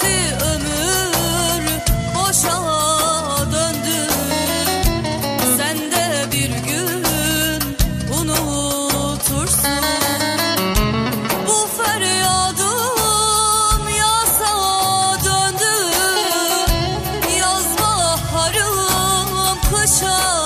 geçti ömür boşa döndü. Sen de bir gün unutursun. Bu feryadım yasa döndü. Yaz baharım kışa